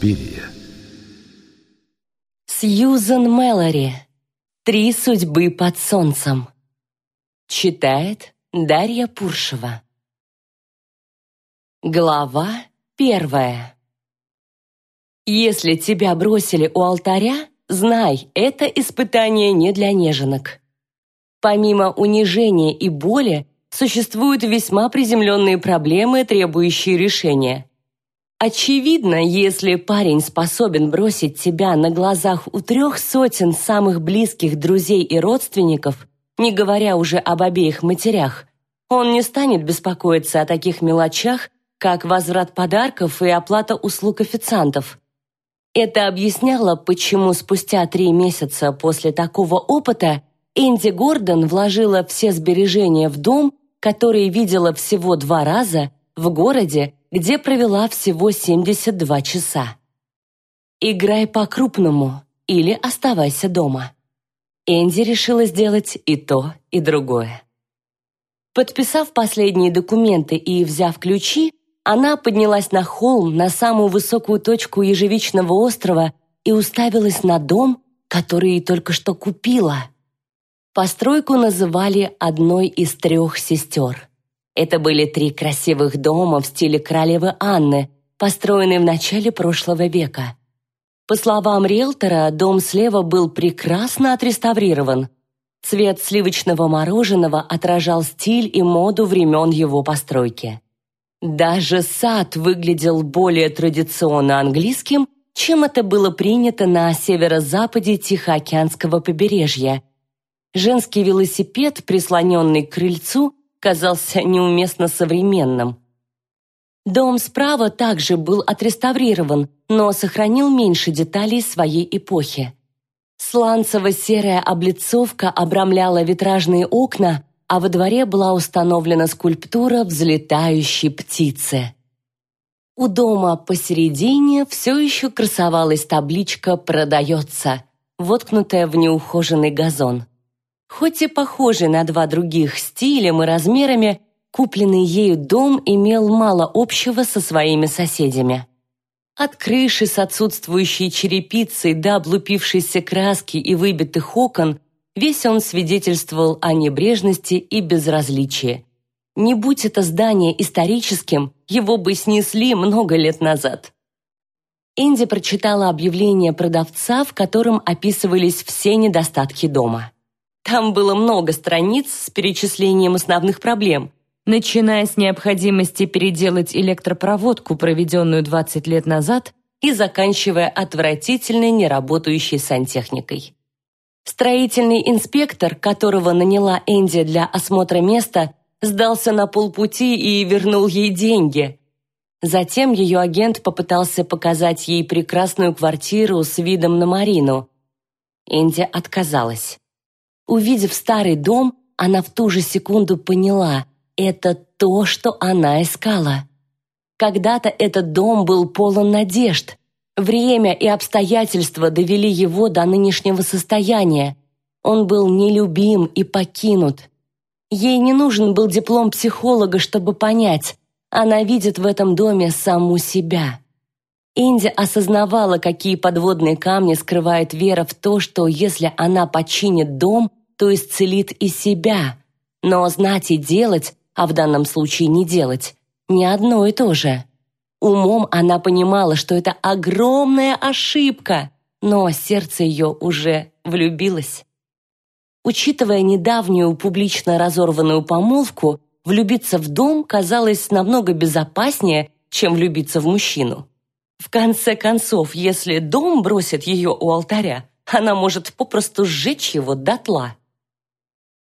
Суспирия. Сьюзен Мэлори. Три судьбы под солнцем. Читает Дарья Пуршева. Глава первая. Если тебя бросили у алтаря, знай, это испытание не для неженок. Помимо унижения и боли, существуют весьма приземленные проблемы, требующие решения. Очевидно, если парень способен бросить тебя на глазах у трех сотен самых близких друзей и родственников, не говоря уже об обеих матерях, он не станет беспокоиться о таких мелочах, как возврат подарков и оплата услуг официантов. Это объясняло, почему спустя три месяца после такого опыта Энди Гордон вложила все сбережения в дом, который видела всего два раза в городе, где провела всего 72 часа. Играй по-крупному или оставайся дома. Энди решила сделать и то, и другое. Подписав последние документы и взяв ключи, она поднялась на холм, на самую высокую точку ежевичного острова и уставилась на дом, который только что купила. Постройку называли одной из трех сестер. Это были три красивых дома в стиле королевы Анны, построенные в начале прошлого века. По словам риэлтора, дом слева был прекрасно отреставрирован. Цвет сливочного мороженого отражал стиль и моду времен его постройки. Даже сад выглядел более традиционно английским, чем это было принято на северо-западе Тихоокеанского побережья – Женский велосипед, прислоненный к крыльцу, казался неуместно современным. Дом справа также был отреставрирован, но сохранил меньше деталей своей эпохи. Сланцево-серая облицовка обрамляла витражные окна, а во дворе была установлена скульптура взлетающей птицы. У дома посередине все еще красовалась табличка «Продается», воткнутая в неухоженный газон. Хоть и похожий на два других стилем и размерами, купленный ею дом имел мало общего со своими соседями. От крыши с отсутствующей черепицей до облупившейся краски и выбитых окон весь он свидетельствовал о небрежности и безразличии. Не будь это здание историческим, его бы снесли много лет назад. Энди прочитала объявление продавца, в котором описывались все недостатки дома. Там было много страниц с перечислением основных проблем, начиная с необходимости переделать электропроводку, проведенную 20 лет назад, и заканчивая отвратительной неработающей сантехникой. Строительный инспектор, которого наняла Энди для осмотра места, сдался на полпути и вернул ей деньги. Затем ее агент попытался показать ей прекрасную квартиру с видом на Марину. Энди отказалась. Увидев старый дом, она в ту же секунду поняла – это то, что она искала. Когда-то этот дом был полон надежд. Время и обстоятельства довели его до нынешнего состояния. Он был нелюбим и покинут. Ей не нужен был диплом психолога, чтобы понять, она видит в этом доме саму себя. Инди осознавала, какие подводные камни скрывает вера в то, что если она починит дом, то исцелит и себя. Но знать и делать, а в данном случае не делать, не одно и то же. Умом она понимала, что это огромная ошибка, но сердце ее уже влюбилось. Учитывая недавнюю публично разорванную помолвку, влюбиться в дом казалось намного безопаснее, чем влюбиться в мужчину. В конце концов, если дом бросит ее у алтаря, она может попросту сжечь его дотла.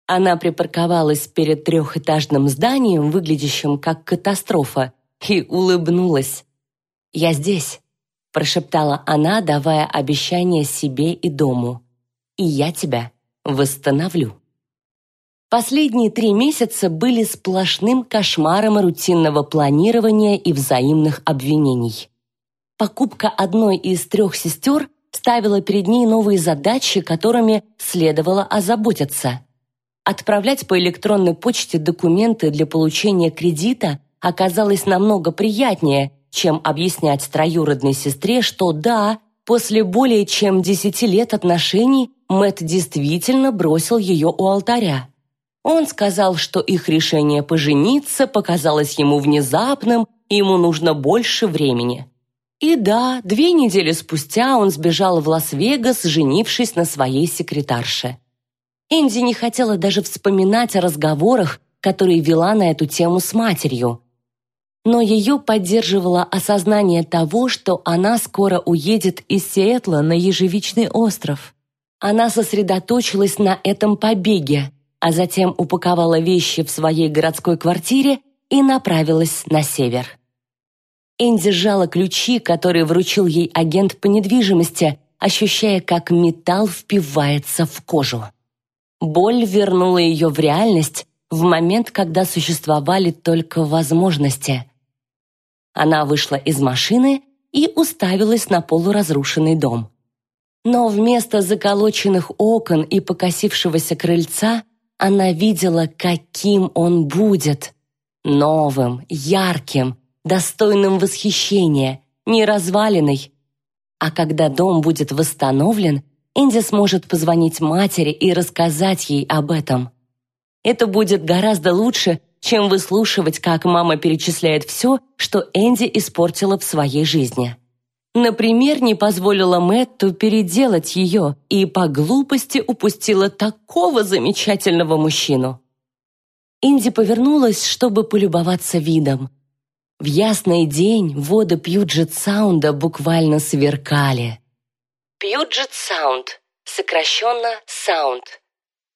Она припарковалась перед трехэтажным зданием, выглядящим как катастрофа, и улыбнулась. «Я здесь», – прошептала она, давая обещание себе и дому. «И я тебя восстановлю». Последние три месяца были сплошным кошмаром рутинного планирования и взаимных обвинений. Покупка одной из трех сестер ставила перед ней новые задачи, которыми следовало озаботиться – Отправлять по электронной почте документы для получения кредита оказалось намного приятнее, чем объяснять троюродной сестре, что да, после более чем десяти лет отношений Мэтт действительно бросил ее у алтаря. Он сказал, что их решение пожениться показалось ему внезапным, и ему нужно больше времени. И да, две недели спустя он сбежал в Лас-Вегас, женившись на своей секретарше. Энди не хотела даже вспоминать о разговорах, которые вела на эту тему с матерью. Но ее поддерживало осознание того, что она скоро уедет из Сиэтла на Ежевичный остров. Она сосредоточилась на этом побеге, а затем упаковала вещи в своей городской квартире и направилась на север. Энди сжала ключи, которые вручил ей агент по недвижимости, ощущая, как металл впивается в кожу. Боль вернула ее в реальность в момент, когда существовали только возможности. Она вышла из машины и уставилась на полуразрушенный дом. Но вместо заколоченных окон и покосившегося крыльца она видела, каким он будет. Новым, ярким, достойным восхищения, не разваленный. А когда дом будет восстановлен, Энди сможет позвонить матери и рассказать ей об этом. Это будет гораздо лучше, чем выслушивать, как мама перечисляет все, что Энди испортила в своей жизни. Например, не позволила Мэтту переделать ее и по глупости упустила такого замечательного мужчину. Инди повернулась, чтобы полюбоваться видом. В ясный день воды Пьюджет-Саунда буквально сверкали. Пьюджет-Саунд, сокращенно Саунд.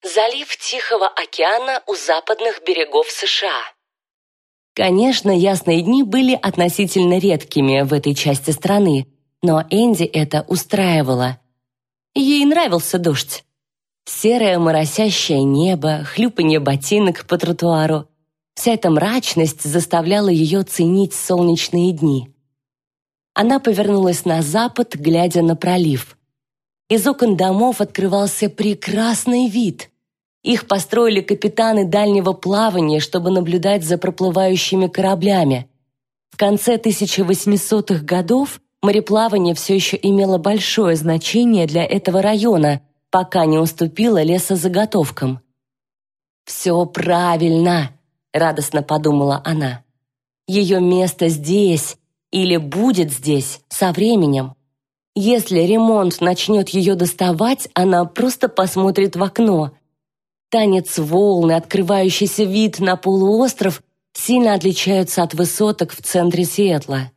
Залив Тихого океана у западных берегов США. Конечно, ясные дни были относительно редкими в этой части страны, но Энди это устраивало. Ей нравился дождь. Серое моросящее небо, хлюпанье ботинок по тротуару, Вся эта мрачность заставляла ее ценить солнечные дни. Она повернулась на запад, глядя на пролив. Из окон домов открывался прекрасный вид. Их построили капитаны дальнего плавания, чтобы наблюдать за проплывающими кораблями. В конце 1800-х годов мореплавание все еще имело большое значение для этого района, пока не уступило лесозаготовкам. «Все правильно!» радостно подумала она. Ее место здесь или будет здесь со временем. Если ремонт начнет ее доставать, она просто посмотрит в окно. Танец волны, открывающийся вид на полуостров сильно отличаются от высоток в центре Сиэтла.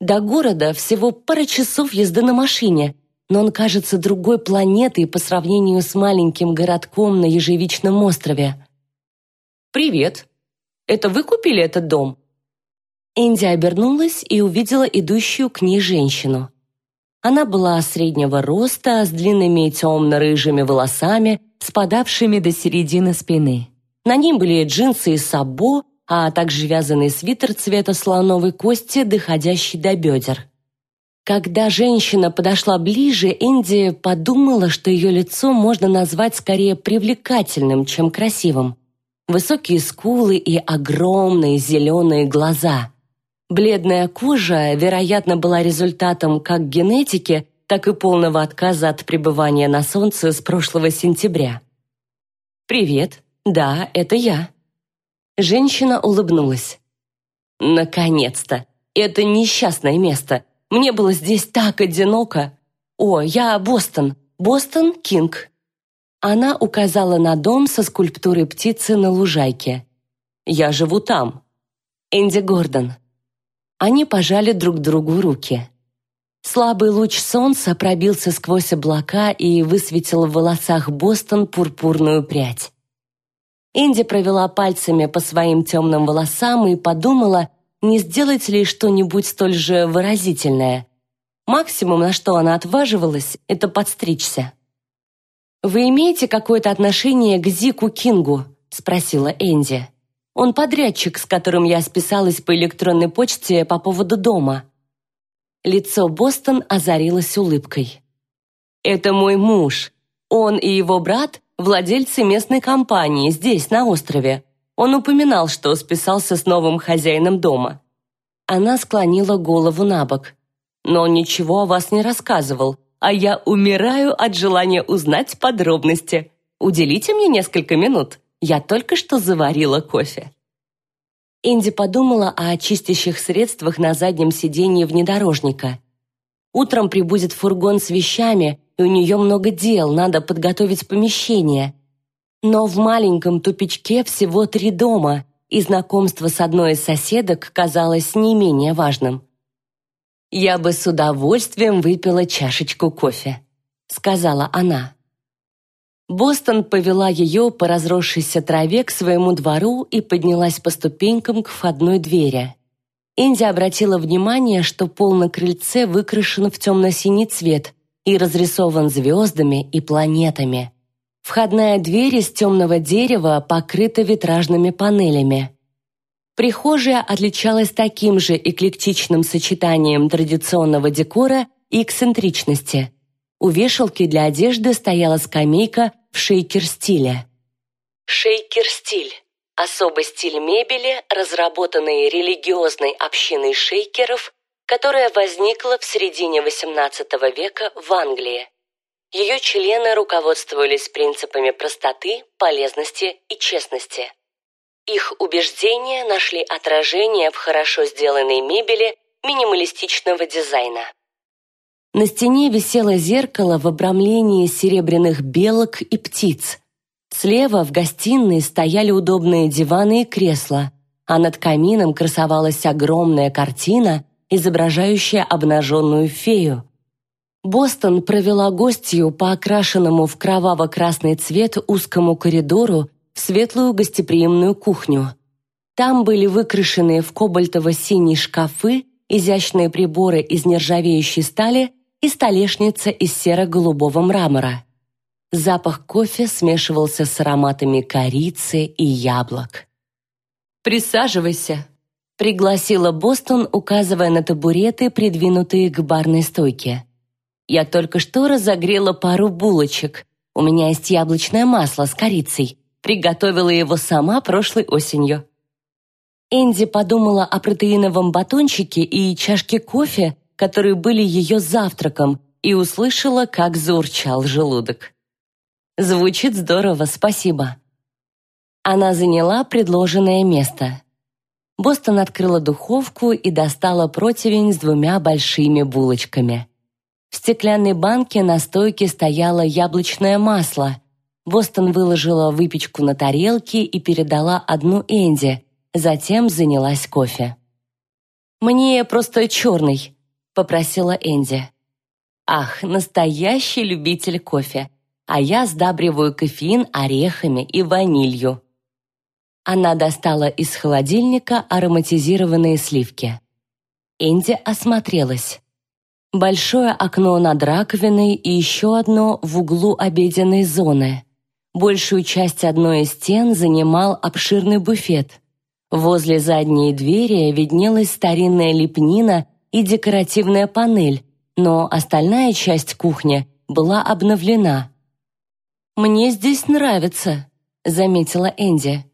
До города всего пара часов езды на машине, но он кажется другой планетой по сравнению с маленьким городком на Ежевичном острове. «Привет», это вы купили этот дом?» Энди обернулась и увидела идущую к ней женщину. Она была среднего роста, с длинными темно-рыжими волосами, спадавшими до середины спины. На ним были джинсы и сабо, а также вязаный свитер цвета слоновой кости, доходящий до бедер. Когда женщина подошла ближе, Энди подумала, что ее лицо можно назвать скорее привлекательным, чем красивым высокие скулы и огромные зеленые глаза. Бледная кожа, вероятно, была результатом как генетики, так и полного отказа от пребывания на солнце с прошлого сентября. «Привет. Да, это я». Женщина улыбнулась. «Наконец-то! Это несчастное место. Мне было здесь так одиноко. О, я Бостон. Бостон Кинг. Она указала на дом со скульптурой птицы на лужайке. «Я живу там». Энди Гордон. Они пожали друг другу руки. Слабый луч солнца пробился сквозь облака и высветил в волосах Бостон пурпурную прядь. Энди провела пальцами по своим темным волосам и подумала, не сделать ли что-нибудь столь же выразительное. Максимум, на что она отваживалась, это подстричься. «Вы имеете какое-то отношение к Зику Кингу?» — спросила Энди. «Он подрядчик, с которым я списалась по электронной почте по поводу дома». Лицо Бостон озарилось улыбкой. «Это мой муж. Он и его брат — владельцы местной компании здесь, на острове. Он упоминал, что списался с новым хозяином дома». Она склонила голову на бок. «Но он ничего о вас не рассказывал, а я умираю от желания узнать подробности. Уделите мне несколько минут. Я только что заварила кофе». Инди подумала о чистящих средствах на заднем сиденье внедорожника. Утром прибудет фургон с вещами, и у нее много дел, надо подготовить помещение. Но в маленьком тупичке всего три дома, и знакомство с одной из соседок казалось не менее важным. «Я бы с удовольствием выпила чашечку кофе», — сказала она. Бостон повела ее по разросшейся траве к своему двору и поднялась по ступенькам к входной двери. Инди обратила внимание, что пол на крыльце выкрашен в темно-синий цвет и разрисован звездами и планетами. Входная дверь из темного дерева покрыта витражными панелями. Прихожая отличалась таким же эклектичным сочетанием традиционного декора и эксцентричности. У вешалки для одежды стояла скамейка в шейкер-стиле. Шейкер-стиль – особый стиль мебели, разработанный религиозной общиной шейкеров, которая возникла в середине XVIII века в Англии. Ее члены руководствовались принципами простоты, полезности и честности. Их убеждения нашли отражение в хорошо сделанной мебели минималистичного дизайна. На стене висело зеркало в обрамлении серебряных белок и птиц. Слева в гостиной стояли удобные диваны и кресла, а над камином красовалась огромная картина, изображающая обнаженную фею. Бостон провела гостью по окрашенному в кроваво-красный цвет узкому коридору в светлую гостеприимную кухню. Там были выкрашены в кобальтово-синие шкафы, изящные приборы из нержавеющей стали и столешница из серо-голубого мрамора. Запах кофе смешивался с ароматами корицы и яблок. «Присаживайся», — пригласила Бостон, указывая на табуреты, придвинутые к барной стойке. «Я только что разогрела пару булочек. У меня есть яблочное масло с корицей. Приготовила его сама прошлой осенью». Энди подумала о протеиновом батончике и чашке кофе, которые были ее завтраком, и услышала, как заурчал желудок. «Звучит здорово, спасибо». Она заняла предложенное место. Бостон открыла духовку и достала противень с двумя большими булочками. В стеклянной банке на стойке стояло яблочное масло. Бостон выложила выпечку на тарелки и передала одну Энди, затем занялась кофе. «Мне просто черный», попросила Энди. Ах, настоящий любитель кофе. А я сдабриваю кофеин орехами и ванилью. Она достала из холодильника ароматизированные сливки. Энди осмотрелась. Большое окно над раковиной и еще одно в углу обеденной зоны. Большую часть одной из стен занимал обширный буфет. Возле задней двери виднелась старинная лепнина и декоративная панель, но остальная часть кухни была обновлена. «Мне здесь нравится», — заметила Энди.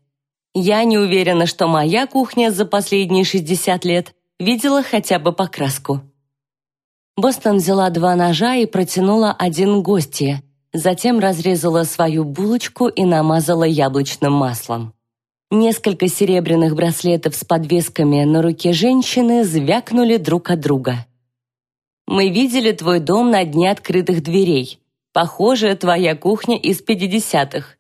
«Я не уверена, что моя кухня за последние 60 лет видела хотя бы покраску». Бостон взяла два ножа и протянула один гостье, затем разрезала свою булочку и намазала яблочным маслом. Несколько серебряных браслетов с подвесками на руке женщины звякнули друг от друга. «Мы видели твой дом на дне открытых дверей. Похоже, твоя кухня из пятидесятых».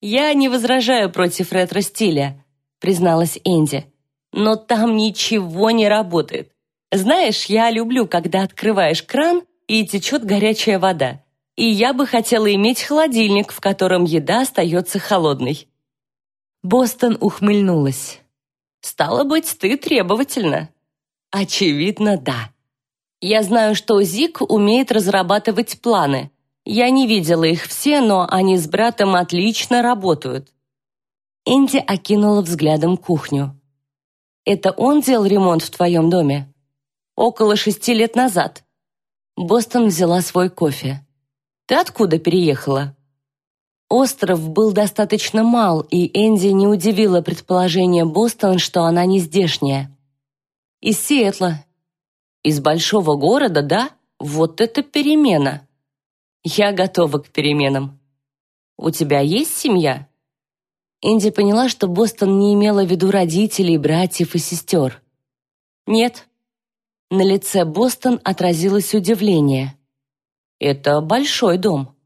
«Я не возражаю против ретро-стиля», — призналась Энди. «Но там ничего не работает. Знаешь, я люблю, когда открываешь кран, и течет горячая вода. И я бы хотела иметь холодильник, в котором еда остается холодной». Бостон ухмыльнулась. «Стало быть, ты требовательна». «Очевидно, да. Я знаю, что Зик умеет разрабатывать планы. Я не видела их все, но они с братом отлично работают». Энди окинула взглядом кухню. «Это он делал ремонт в твоем доме?» «Около шести лет назад». Бостон взяла свой кофе. «Ты откуда переехала?» Остров был достаточно мал, и Энди не удивило предположение Бостон, что она не здешняя. Из Сиэтла. Из большого города, да? Вот это перемена. Я готова к переменам. У тебя есть семья? Энди поняла, что Бостон не имела в виду родителей, братьев и сестер. Нет. На лице Бостон отразилось удивление. Это большой дом.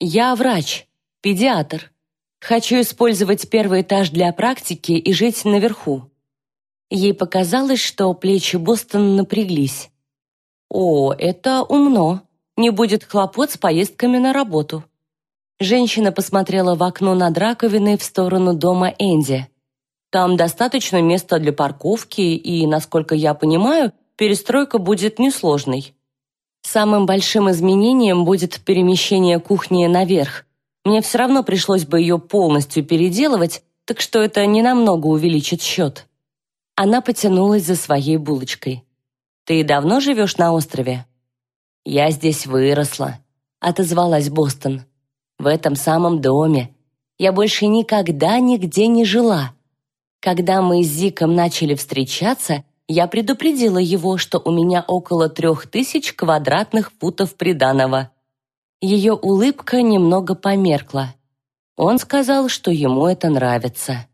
Я врач, педиатр. Хочу использовать первый этаж для практики и жить наверху. Ей показалось, что плечи Бостон напряглись. О, это умно. Не будет хлопот с поездками на работу. Женщина посмотрела в окно над раковиной в сторону дома Энди. Там достаточно места для парковки, и, насколько я понимаю, перестройка будет несложной. Самым большим изменением будет перемещение кухни наверх. Мне все равно пришлось бы ее полностью переделывать, так что это ненамного увеличит счет. Она потянулась за своей булочкой. «Ты давно живешь на острове?» «Я здесь выросла», — отозвалась Бостон. «В этом самом доме. Я больше никогда нигде не жила. Когда мы с Зиком начали встречаться, я предупредила его, что у меня около трех тысяч квадратных футов приданого. Ее улыбка немного померкла. Он сказал, что ему это нравится.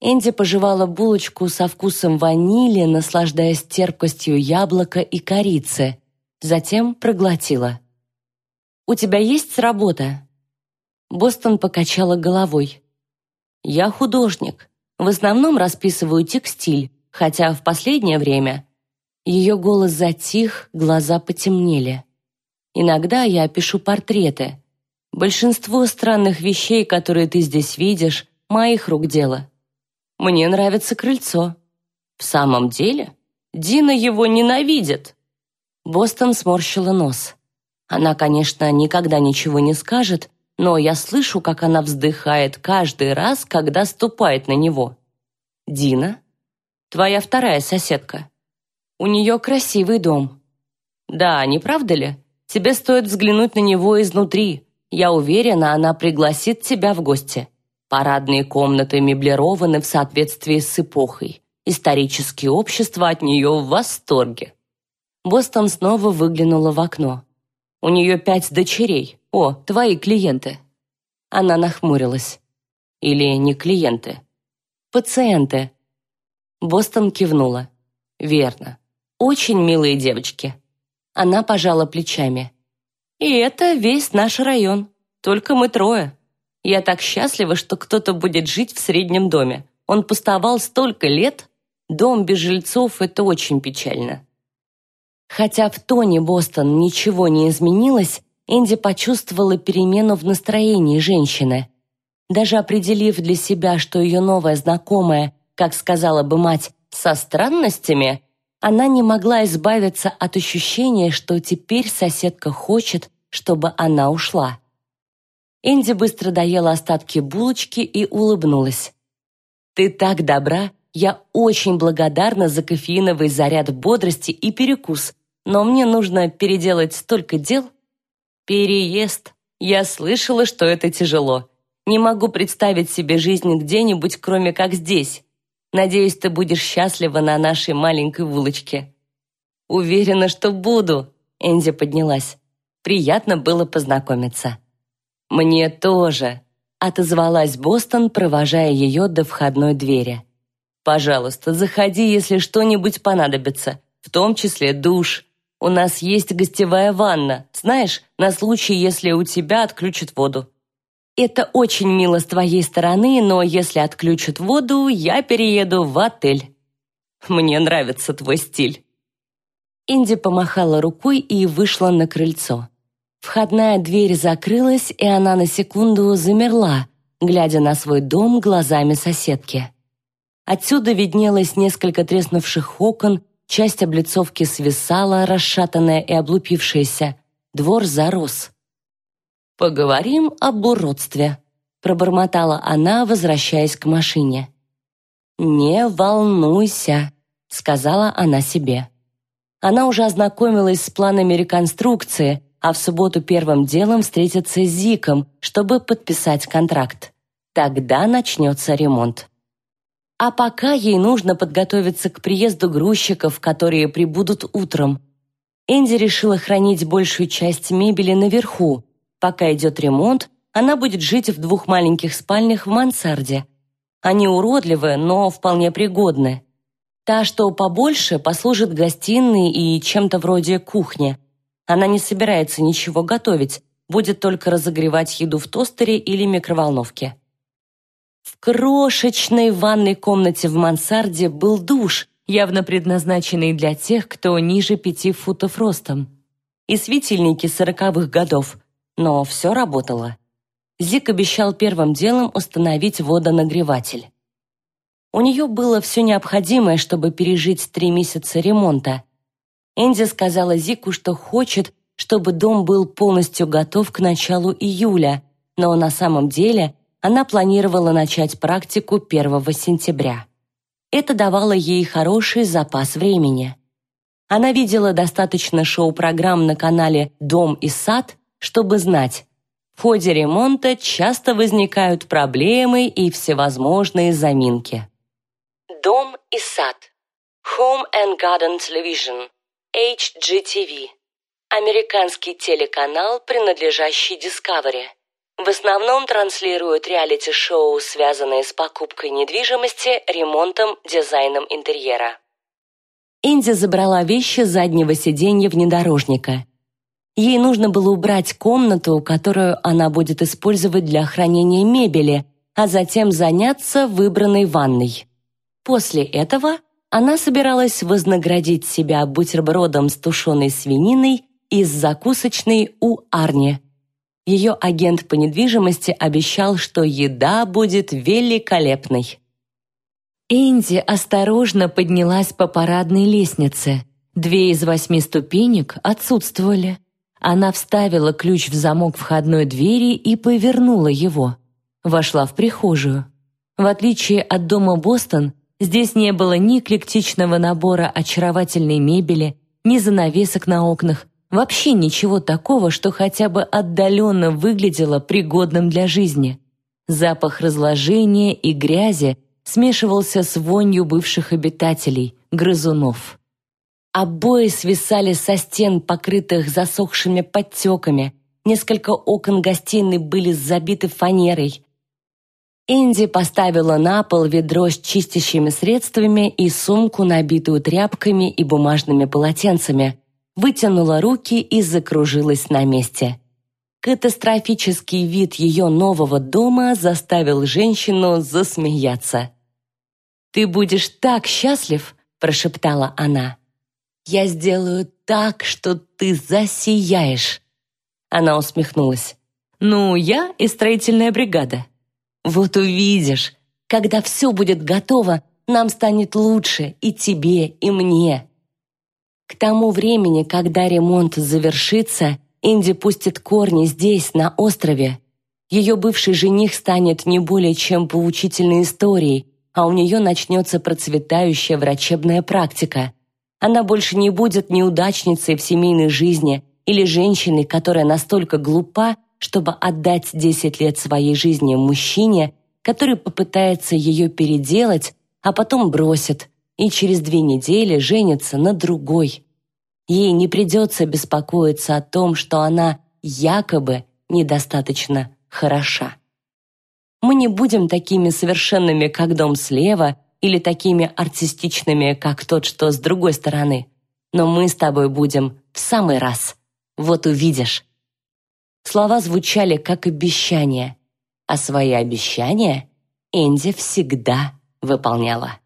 Энди пожевала булочку со вкусом ванили, наслаждаясь терпкостью яблока и корицы. Затем проглотила. «У тебя есть работа?» Бостон покачала головой. «Я художник. В основном расписываю текстиль, хотя в последнее время ее голос затих, глаза потемнели. Иногда я пишу портреты. Большинство странных вещей, которые ты здесь видишь, моих рук дело. Мне нравится крыльцо. В самом деле? Дина его ненавидит. Бостон сморщила нос. Она, конечно, никогда ничего не скажет, но я слышу, как она вздыхает каждый раз, когда ступает на него. Дина Твоя вторая соседка. У нее красивый дом. Да, не правда ли? Тебе стоит взглянуть на него изнутри. Я уверена, она пригласит тебя в гости. Парадные комнаты меблированы в соответствии с эпохой. Исторические общества от нее в восторге. Бостон снова выглянула в окно. У нее пять дочерей. О, твои клиенты. Она нахмурилась. Или не клиенты. Пациенты, Бостон кивнула. «Верно. Очень милые девочки». Она пожала плечами. «И это весь наш район. Только мы трое. Я так счастлива, что кто-то будет жить в среднем доме. Он пустовал столько лет. Дом без жильцов — это очень печально». Хотя в тоне Бостон ничего не изменилось, Энди почувствовала перемену в настроении женщины. Даже определив для себя, что ее новая знакомая как сказала бы мать, со странностями, она не могла избавиться от ощущения, что теперь соседка хочет, чтобы она ушла. Энди быстро доела остатки булочки и улыбнулась. «Ты так добра, я очень благодарна за кофеиновый заряд бодрости и перекус, но мне нужно переделать столько дел». «Переезд. Я слышала, что это тяжело. Не могу представить себе жизнь где-нибудь, кроме как здесь. Надеюсь, ты будешь счастлива на нашей маленькой улочке». «Уверена, что буду», — Энди поднялась. «Приятно было познакомиться». «Мне тоже», — отозвалась Бостон, провожая ее до входной двери. «Пожалуйста, заходи, если что-нибудь понадобится, в том числе душ. У нас есть гостевая ванна, знаешь, на случай, если у тебя отключат воду». Это очень мило с твоей стороны, но если отключат воду, я перееду в отель. Мне нравится твой стиль. Инди помахала рукой и вышла на крыльцо. Входная дверь закрылась, и она на секунду замерла, глядя на свой дом глазами соседки. Отсюда виднелось несколько треснувших окон, часть облицовки свисала, расшатанная и облупившаяся. Двор зарос. «Поговорим об уродстве», — пробормотала она, возвращаясь к машине. «Не волнуйся», — сказала она себе. Она уже ознакомилась с планами реконструкции, а в субботу первым делом встретится с Зиком, чтобы подписать контракт. Тогда начнется ремонт. А пока ей нужно подготовиться к приезду грузчиков, которые прибудут утром. Энди решила хранить большую часть мебели наверху. Пока идет ремонт, она будет жить в двух маленьких спальнях в мансарде. Они уродливы, но вполне пригодны. Та, что побольше, послужит гостиной и чем-то вроде кухни. Она не собирается ничего готовить, будет только разогревать еду в тостере или микроволновке. В крошечной ванной комнате в мансарде был душ, явно предназначенный для тех, кто ниже пяти футов ростом. И светильники сороковых годов. Но все работало. Зик обещал первым делом установить водонагреватель. У нее было все необходимое, чтобы пережить три месяца ремонта. Энди сказала Зику, что хочет, чтобы дом был полностью готов к началу июля, но на самом деле она планировала начать практику 1 сентября. Это давало ей хороший запас времени. Она видела достаточно шоу-программ на канале «Дом и сад», чтобы знать, в ходе ремонта часто возникают проблемы и всевозможные заминки. Дом и сад. Home and Garden Television. HGTV. Американский телеканал, принадлежащий Discovery. В основном транслируют реалити-шоу, связанные с покупкой недвижимости, ремонтом, дизайном интерьера. Инди забрала вещи заднего сиденья внедорожника. Ей нужно было убрать комнату, которую она будет использовать для хранения мебели, а затем заняться выбранной ванной. После этого она собиралась вознаградить себя бутербродом с тушеной свининой из закусочной у Арни – ее агент по недвижимости обещал, что еда будет великолепной. Энди осторожно поднялась по парадной лестнице. Две из восьми ступенек отсутствовали. Она вставила ключ в замок входной двери и повернула его. Вошла в прихожую. В отличие от дома Бостон, здесь не было ни эклектичного набора очаровательной мебели, ни занавесок на окнах, Вообще ничего такого, что хотя бы отдаленно выглядело пригодным для жизни. Запах разложения и грязи смешивался с вонью бывших обитателей, грызунов. Обои свисали со стен, покрытых засохшими подтеками. Несколько окон гостиной были забиты фанерой. Энди поставила на пол ведро с чистящими средствами и сумку, набитую тряпками и бумажными полотенцами вытянула руки и закружилась на месте. Катастрофический вид ее нового дома заставил женщину засмеяться. «Ты будешь так счастлив!» – прошептала она. «Я сделаю так, что ты засияешь!» Она усмехнулась. «Ну, я и строительная бригада. Вот увидишь, когда все будет готово, нам станет лучше и тебе, и мне. К тому времени, когда ремонт завершится, Инди пустит корни здесь, на острове. Ее бывший жених станет не более чем поучительной историей, а у нее начнется процветающая врачебная практика. Она больше не будет неудачницей в семейной жизни или женщиной, которая настолько глупа, чтобы отдать 10 лет своей жизни мужчине, который попытается ее переделать, а потом бросит, и через две недели женится на другой. Ей не придется беспокоиться о том, что она якобы недостаточно хороша. Мы не будем такими совершенными, как дом слева, или такими артистичными, как тот, что с другой стороны. Но мы с тобой будем в самый раз. Вот увидишь. Слова звучали как обещание, а свои обещания Энди всегда выполняла.